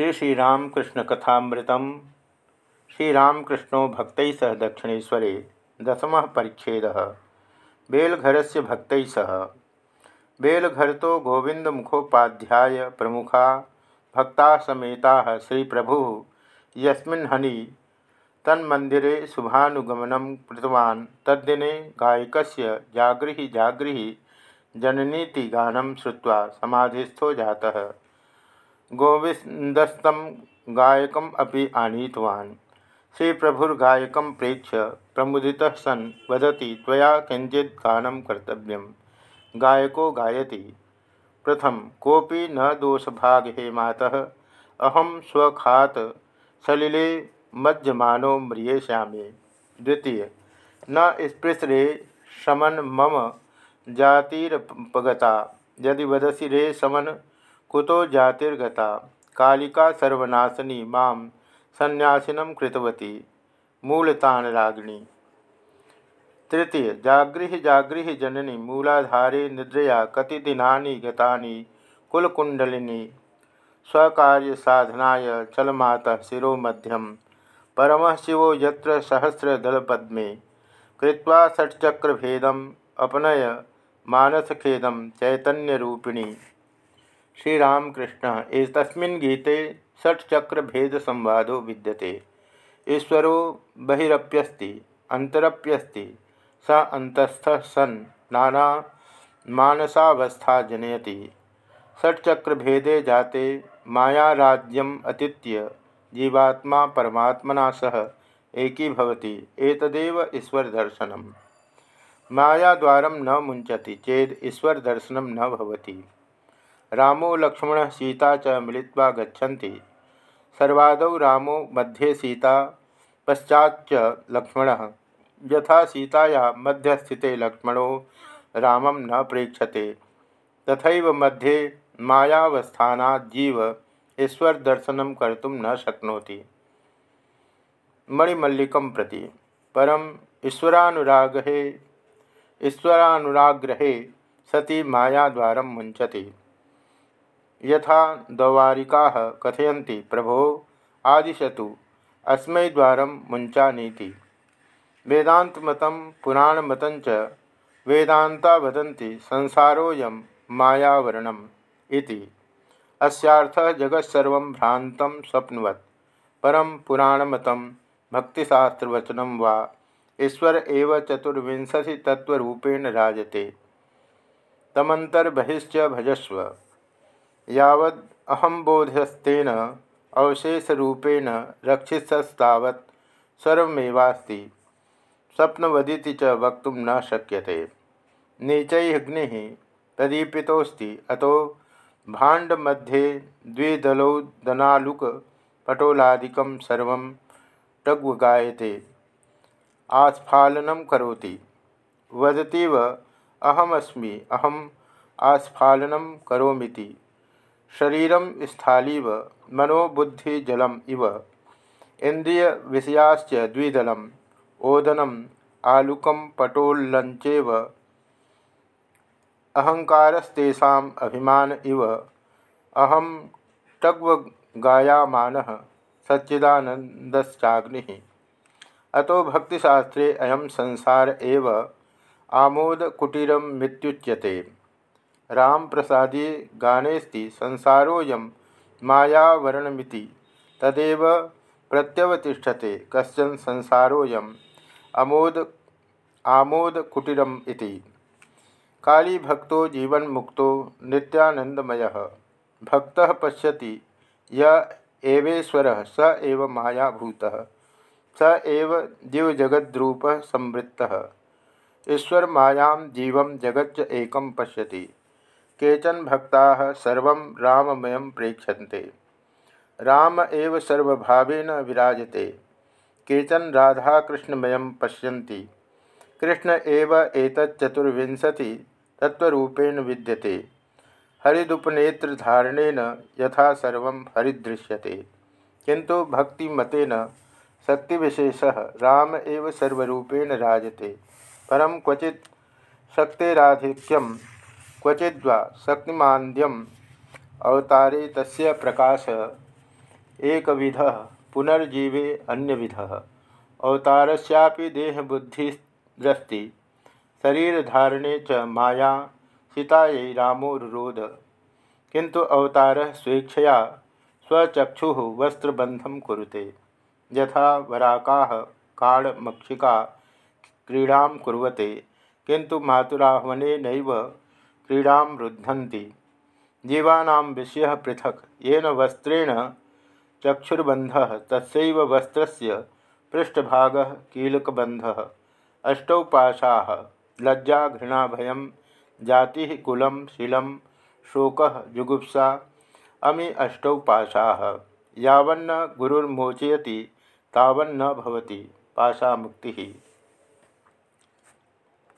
श्री श्रीरामकृष्ण कथामृतम। श्रीरामकृष्णो भक्त सह दक्षिणेशरे दसम परिच्छेद। बेलघर से भक्त सह। बेलघर तो गोविंद मुखोपाध्याय प्रमुखा। भक्ता समेता श्री प्रभु यस्मिन् तन्मंदिरे शुभानुगमन कृतवान्। तद्दिने गायकस्य जागृहि जागृहि जननीति गानं समाधिस्थो जातः। गोविंदस्तम गायकम अपि आनीतवान्। श्री प्रभुर्गायक प्रेक्ष्य प्रमुदितः सन् वदति, त्वया किंचित गानं कर्तव्यं गायको गायति। प्रथम कोपि न दोषभाग हे मातः। अहम स्वखात सलिले मज्जमानो म्रियेष्यामि। द्वितीय, न स्पृशरे शमन मम जातिरपगता। यदि वदसी रे समन कुतो जातिर्गता। कालिका सर्वनाशनी माँ संन्यासिनं कृतवती। मूलतानरागिणी। तृतीय जागृह जागृह जननी, मूलाधारे निद्रया कति दिनानि गतानि कुलकुंडलिनी स्वकार्य साधनाय चलमातः शिरोमध्यम परम शिवो यत्र सहस्रदलपद्मे। कृत्वा अपनय मानसखेदं चैतन्यरूपिणी। श्रीरामकृष्ण तस्मिन् गीते षट्चक्रभेद संवादो विद्यते। ईश्वरो बहिरप्यस्ति अंतरप्यस्ति स अंतस्थ सन् नाना मानसावस्था जनयति। षट्चक्रभेदे जाते मायाराज्यम अतीत्य, जीवात्मा परमात्मना सह एकीभवति, एतदेव ईश्वरदर्शनम्। न मुंचति चेद ईश्वरदर्शनं न भवति। रामो लक्ष्मण सीता च मिलित्वा गच्छन्ति। सर्वादौ रामो मध्ये सीता पश्चाच्च लक्ष्मणः। यथा सीताया मध्यस्थिते लक्ष्मणो, रामं न प्रेक्षते। तथैव मध्ये मायावस्थानाज्जीव ईश्वरदर्शनं कर्तुं न शक्नोति। मणिमल्लिकं प्रति। परम ईश्वरानुरागे, ईश्वरानुराग्रहे सती मायाद्वारं मुंचति यथा दौवारिका कथयन्ति, प्रभो आदिशतु, अस्मै द्वार मुंचानीति वेदातमत पुराणमत वेदाता वदन्ति, संसारोऽयं मायावरणम् इति। अस्यार्थः जगत्सर्वं भ्रान्तं स्वप्नवत्। परं पुराणमतं, भक्तिशास्त्रवचनं वा ईश्वर एव चतुर्विंशतितत्त्वरूपेण राजते। तमन्तर्बहिश्च भजस्व। यावद अहम्बोधस्तेन अवशेषरूपेण रक्षितस्तावत् सर्वमेवास्ति। स्वप्नवदिति च वक्त न शक्यते। नीचैग्नि प्रदीपितोस्ति अतो भाण्डमध्ये द्विदलोदनालुकपटोलादिकं सर्वं टग्वगायते। आस्फालनं करोति। वदतीव, अहमस्मि। अहम आस्फालनं करोमीति। शरीरम स्थालीव मनोबुद्धिजलम इव। इंद्रिय विषयाच द्विदलम, ओदनम आलुकम पटोल्लंचेव अहंकारस्तेषा अभिमान इव। अहम टग्वगायामान सच्चिदानंदश्चाग्नि अतो भक्तिशास्त्रे अयम संसार एव। आमोदकुटीरमित्युच्यते राम प्रसादी गानेस्ति संसारोऽयं मायावरणमिति। तदेव प्रत्यवतिष्ठते कश्चन संसारोऽयम् अमोद आमोदकुटीरम् इति। काली भक्तो जीवन मुक्तो नित्यानंदमय भक्त पश्यति, य एवेश्वर, स एव मायाभूत, स एव जीवजगद्रूप संवृत्त ईश्वर मायां जीव जगच्च एकं पश्यति। केचन भक्ता सर्व राममय प्रेक्षन्ते। राम एव सर्वभावेन विराजते। केचन राधाकृष्णमय पश्यन्ति। कृष्ण एव एतच्चतुर्विंशति तत्वरूपेण विद्यते। हरिदुपनेत्रधारणेन यथा सर्व हरिदृश्यते। किंतु भक्तिमतेन शक्तिविशेषः राम एव सर्वरूपेण राजते। परम क्वचि शक्तिराधिक्यम क्वचिद्वा शक्तिमान्द्यम। अवतारे तस्य प्रकाश एक पुनर्जीवे अन्य विध अवतारस्यापि देहबुद्धिरस्ति शरीरधारणे च माया, सीतायै रामोरुरोध किंतु अवतार स्वेच्छया स्वचक्षु वस्त्रबंधम कुरुते। यथा वराका काणमक्षिका क्रीड़ा कुरते किंतु मातुराह्वने नैव क्रीड़ा रुद्धन्ति जीवानां विषय पृथक। येन वस्त्रेण चक्षुर्बंध तस्व वस्त्र पृष्ठभाग कीलकबंध अष्टौ पाशा, लज्जा, घृणा, भय, जाति कुलम शीलम शोक, जुगुप्सा, अमी अष्टौ पाशा। यवन्न गुरुर्मोचयति, तावन्न भवति पाशा मुक्ति